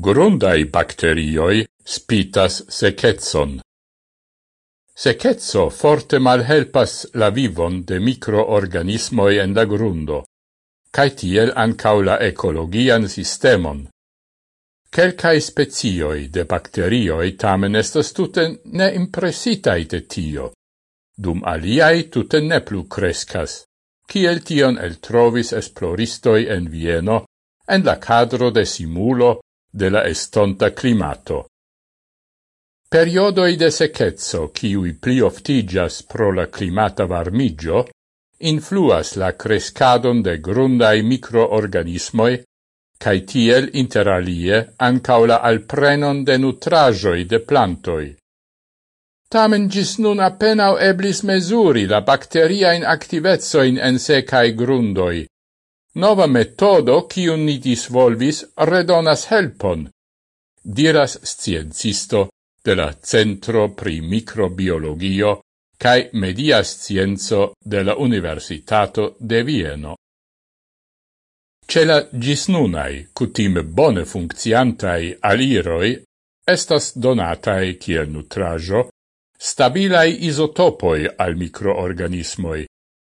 Grundai bacterioi spitas secetson. Secetso forte malhelpas la vivon de microorganismoi en la grundo, cae tiel ancau la ecologian sistemon. Quelcae spezioi de bacterioi tamen estas tute ne impresitai de tio, dum aliai tute ne plu crescas, kiel tion el trovis esploristoi en Vieno en la cadro de simulo de la estonta climato. Periodoi de secezzo, ciui pli oftigas pro la climata varmigio, influas la crescadon de grundai microorganismoi, cae tiel interalie ancaula la alprenon de nutrajoi de plantoi. Tamen gis nun appenao eblis mesuri la bacteriae in activezzoin en secae grundoi, Nova metodo kiun ni disvolvis redonas helpon, diras sciencisto de la Centro pri Microbiologio cae Media Scienzo de la Universitato de Vieno. Ce la gisnunai, cutime bone funcciantai aliroi, estas donatai kiel nutrajo, stabilai isotopoi al microorganismoi,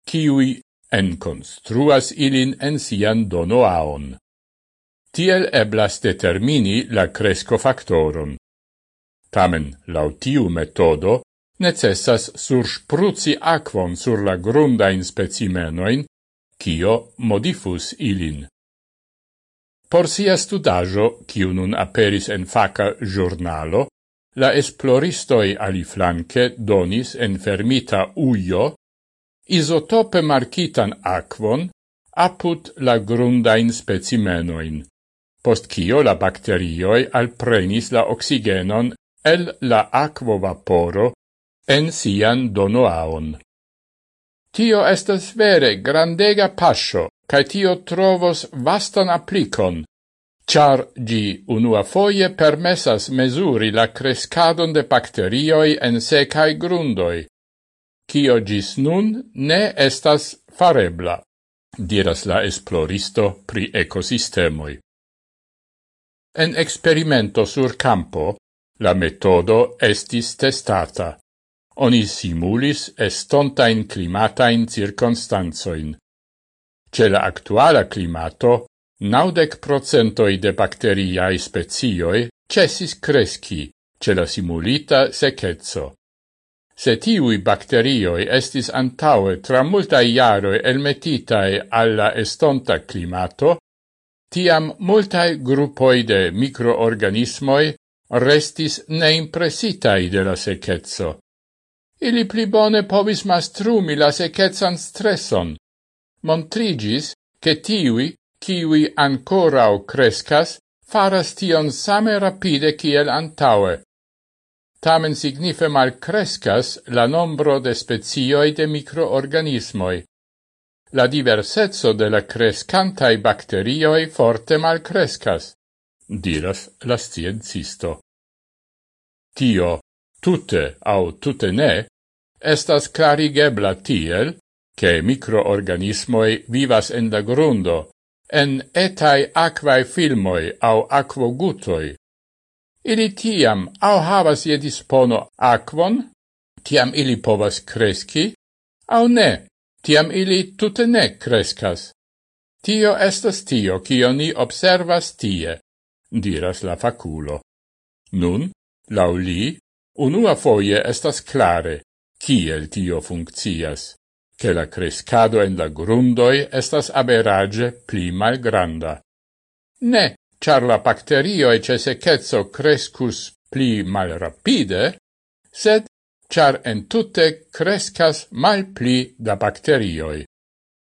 kiui enconstruas ilin en sian donoaon. Tiel eblas determini la cresco factoron. Tamen, lautiu metodo, necessas surspruzi aquon sur la grundain specimenoin, cio modifus ilin. Por sia studajo, kiu nun aperis en faca giornalo, la esploristoi aliflanque donis enfermita uio isotope markitan aquon apud la grundain specimenoin, post cio la bacterioi alprenis la oxigenon el la aquo vaporo en sian donoaon. Tio estas vere grandega pascio, cae tio trovos vastan applicon, char gi unua foie permessas mesuri la crescadon de bacterioi en secae grundoi, cio gis nun ne estas farebla, diras la esploristo pri ecosistemoi. En experimento sur campo, la metodo estis testata. Oni simulis estontain climatain circonstanzoin. Ce la actuala climato, naudec procentoi de bacteriae spezioi cesis cresci ce la simulita secezzo. Se tiui bacterioi estis antaue tra multae iaroi elmetitae alla estonta climato, tiam multae gruppoi de microorganismoi restis neimpressitae de la secezzo. Ili pli bone povis mastrumi la sechezzan stresson. Montrigis che tiui, kiwi ancorau crescas, faras tion same rapide kiel antaue, tamen signife malcrescas la nombro de spezioi de microorganismoi. La diversezzo de la crescantai bacterioi forte malcrescas, diras la sciencisto. Tio, tute au tute ne, estas clarigebla tiel, che microorganismoi vivas en la grundo, en etai aquae filmoi au aquogutoi, Ili tiam au havas je dispono aquon, tiam ili povas cresci, au ne, tiam ili tute ne crescas. Tio estas tio, cio ni observas tie, diras la faculo. Nun, lau li, unua foie estas clare, kiel tio funccias, che la crescado en la grundoi estas average pli malgranda. Ne, char la bacterio e secezzo crescus pli malrapide, sed char entute crescas mal pli da bacterioi.